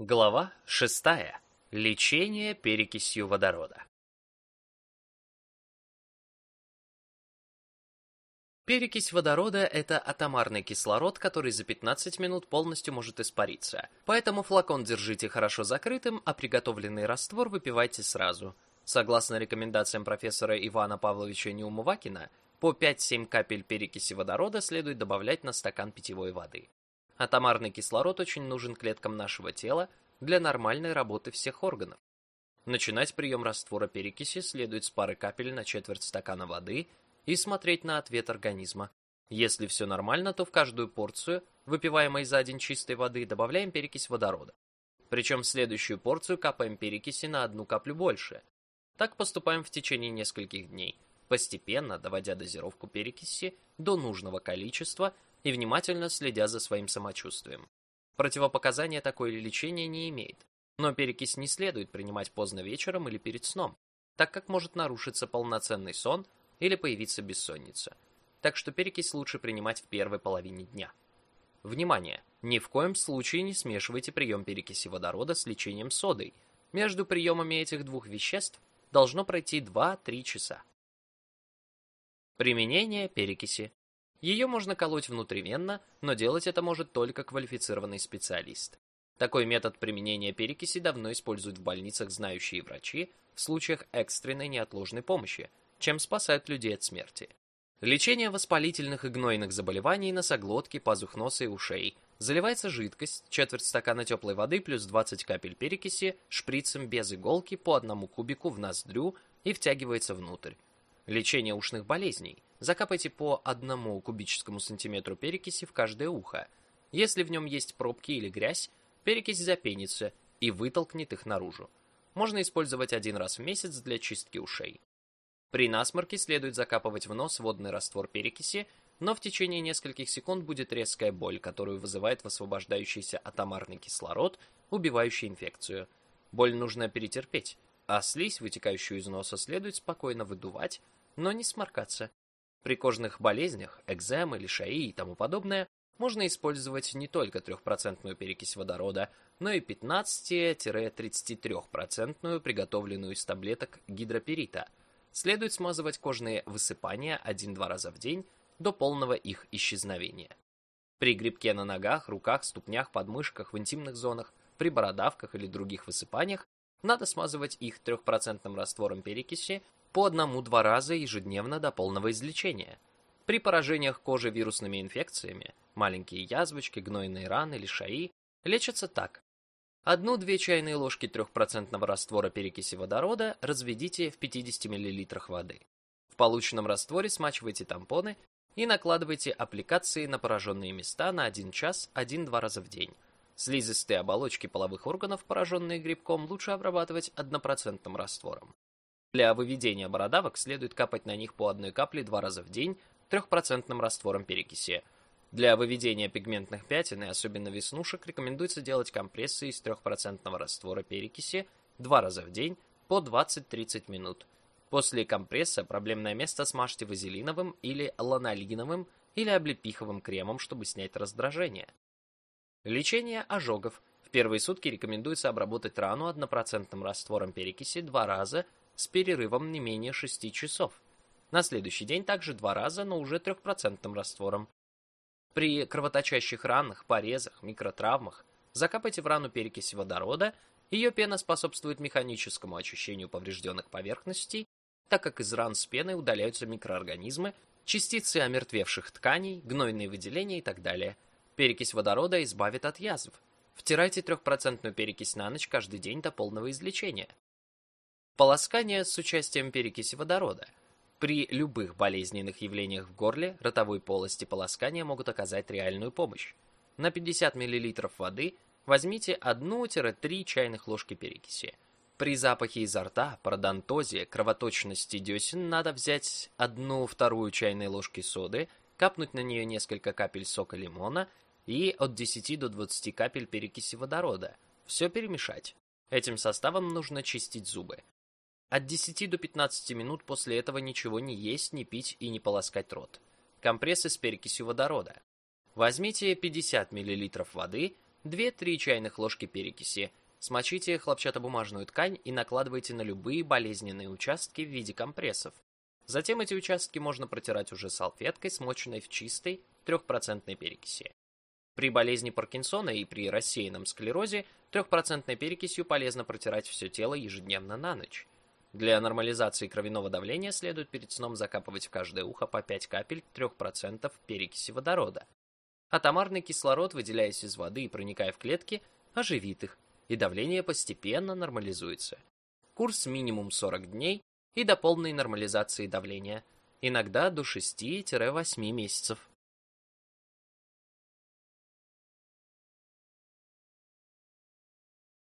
Глава 6. Лечение перекисью водорода. Перекись водорода – это атомарный кислород, который за 15 минут полностью может испариться. Поэтому флакон держите хорошо закрытым, а приготовленный раствор выпивайте сразу. Согласно рекомендациям профессора Ивана Павловича Неумывакина, по 5-7 капель перекиси водорода следует добавлять на стакан питьевой воды. Атомарный кислород очень нужен клеткам нашего тела для нормальной работы всех органов. Начинать прием раствора перекиси следует с пары капель на четверть стакана воды и смотреть на ответ организма. Если все нормально, то в каждую порцию, выпиваемой за день чистой воды, добавляем перекись водорода. Причем в следующую порцию капаем перекиси на одну каплю больше. Так поступаем в течение нескольких дней, постепенно доводя дозировку перекиси до нужного количества и внимательно следя за своим самочувствием. Противопоказания такое лечение не имеет, но перекись не следует принимать поздно вечером или перед сном, так как может нарушиться полноценный сон или появиться бессонница. Так что перекись лучше принимать в первой половине дня. Внимание! Ни в коем случае не смешивайте прием перекиси водорода с лечением содой. Между приемами этих двух веществ должно пройти 2-3 часа. Применение перекиси ее можно колоть внутривенно, но делать это может только квалифицированный специалист. Такой метод применения перекиси давно используют в больницах знающие врачи в случаях экстренной неотложной помощи, чем спасают людей от смерти. Лечение воспалительных и гнойных заболеваний носоглотки, пазух носа и ушей. Заливается жидкость, четверть стакана теплой воды плюс 20 капель перекиси, шприцем без иголки по одному кубику в ноздрю и втягивается внутрь. Лечение ушных болезней. Закапайте по одному кубическому сантиметру перекиси в каждое ухо. Если в нем есть пробки или грязь, перекись запенится и вытолкнет их наружу. Можно использовать один раз в месяц для чистки ушей. При насморке следует закапывать в нос водный раствор перекиси, но в течение нескольких секунд будет резкая боль, которую вызывает высвобождающийся атомарный кислород, убивающий инфекцию. Боль нужно перетерпеть, а слизь, вытекающую из носа, следует спокойно выдувать, но не сморкаться. При кожных болезнях, экземы, лишаи и тому подобное, можно использовать не только 3% перекись водорода, но и 15-33% приготовленную из таблеток гидроперита. Следует смазывать кожные высыпания 1-2 раза в день до полного их исчезновения. При грибке на ногах, руках, ступнях, подмышках, в интимных зонах, при бородавках или других высыпаниях надо смазывать их 3% раствором перекиси по одному-два раза ежедневно до полного излечения. При поражениях кожи вирусными инфекциями, маленькие язвочки, гнойные раны, лишаи, лечатся так. Одну-две чайные ложки 3% раствора перекиси водорода разведите в 50 мл воды. В полученном растворе смачивайте тампоны и накладывайте аппликации на пораженные места на 1 час 1-2 раза в день. Слизистые оболочки половых органов, пораженные грибком, лучше обрабатывать 1% раствором. Для выведения бородавок следует капать на них по одной капле два раза в день трехпроцентным раствором перекиси. Для выведения пигментных пятен и особенно веснушек рекомендуется делать компрессы из 3% раствора перекиси два раза в день по 20-30 минут. После компресса проблемное место смажьте вазелиновым или ланолиновым или облепиховым кремом, чтобы снять раздражение. Лечение ожогов. В первые сутки рекомендуется обработать рану однопроцентным раствором перекиси два раза с перерывом не менее 6 часов. На следующий день также два раза, но уже трехпроцентным раствором. При кровоточащих ранах, порезах, микротравмах закапайте в рану перекись водорода, ее пена способствует механическому очищению поврежденных поверхностей, так как из ран с пеной удаляются микроорганизмы, частицы омертвевших тканей, гнойные выделения и так далее. Перекись водорода избавит от язв. Втирайте трехпроцентную перекись на ночь каждый день до полного излечения. Полоскание с участием перекиси водорода. При любых болезненных явлениях в горле, ротовой полости полоскания могут оказать реальную помощь. На 50 мл воды возьмите 1-3 чайных ложки перекиси. При запахе изо рта, пародонтозе, кровоточности десен надо взять 1-2 чайной ложки соды, капнуть на нее несколько капель сока лимона и от 10 до 20 капель перекиси водорода. Все перемешать. Этим составом нужно чистить зубы. От 10 до 15 минут после этого ничего не есть, не пить и не полоскать рот. Компрессы с перекисью водорода. Возьмите 50 мл воды, 2-3 чайных ложки перекиси. Смочите хлопчатобумажную ткань и накладывайте на любые болезненные участки в виде компрессов. Затем эти участки можно протирать уже салфеткой, смоченной в чистой 3% перекиси. При болезни Паркинсона и при рассеянном склерозе 3% перекисью полезно протирать все тело ежедневно на ночь. Для нормализации кровяного давления следует перед сном закапывать в каждое ухо по 5 капель 3% перекиси водорода. Атомарный кислород, выделяясь из воды и проникая в клетки, оживит их, и давление постепенно нормализуется. Курс минимум 40 дней и до полной нормализации давления, иногда до 6-8 месяцев.